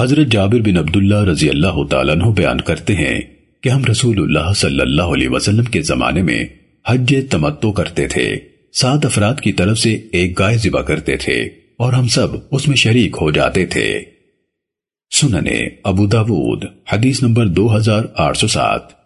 حضرت جابر بن عبداللہ رضی اللہ تعالیٰ عنہ بیان کرتے ہیں کہ ہم رسول اللہ صلی اللہ علیہ وسلم کے زمانے میں حج تمتو کرتے تھے، سات افراد کی طرف سے ایک گائے ذبح کرتے تھے اور ہم سب اس میں شریک ہو جاتے تھے۔ سننے ابو داود، حدیث نمبر دو ہزار آٹھ سو سات۔